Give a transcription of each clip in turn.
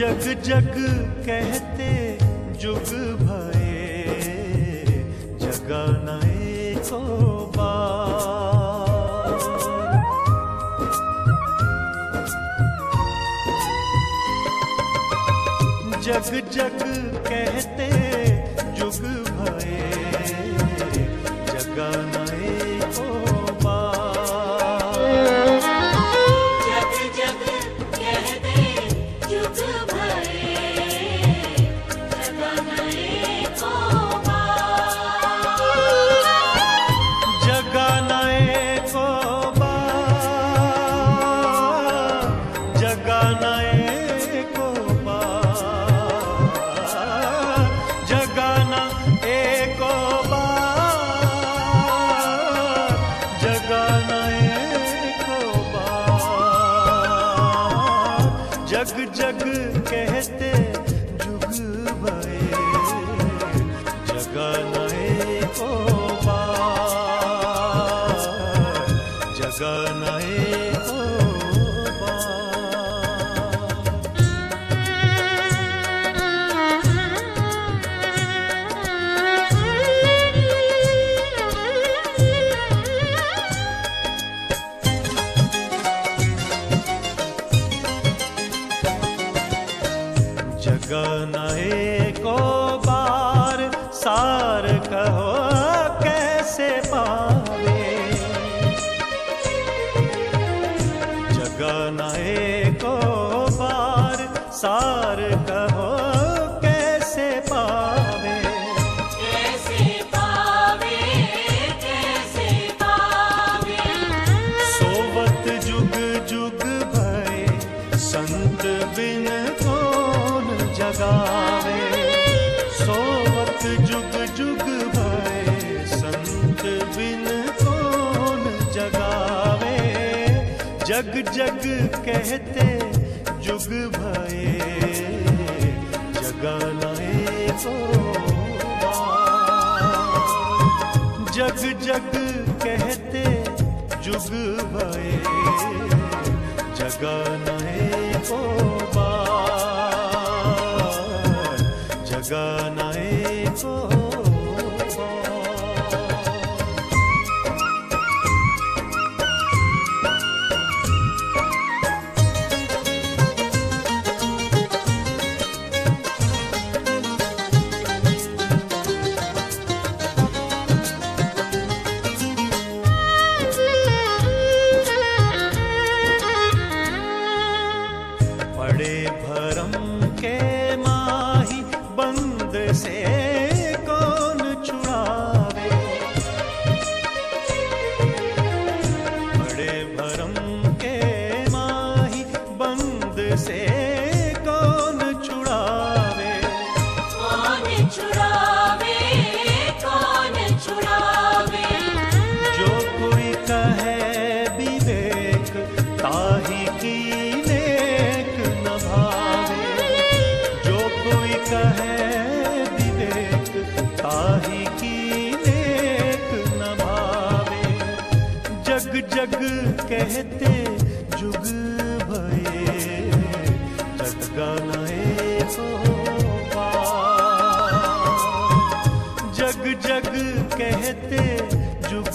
जग जग कहते जुग भये जगाना को जग जग कहते जग जग कहते जुग भए जगनाए एको बा जगाना जगनाए को जग जग कहते जुग भये जगानाए को जग जग कहते जुग भये जगानाए को बार। पड़े भरम के माही बंद से कौन छुड़ावे? बड़े भरम के माही बंद से कौन छुड़ावे? कौन छुड़ावे? जग जग कहते जुग भये। जग गानाए हो पा। जग जग कहते जुग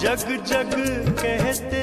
जग जग कहते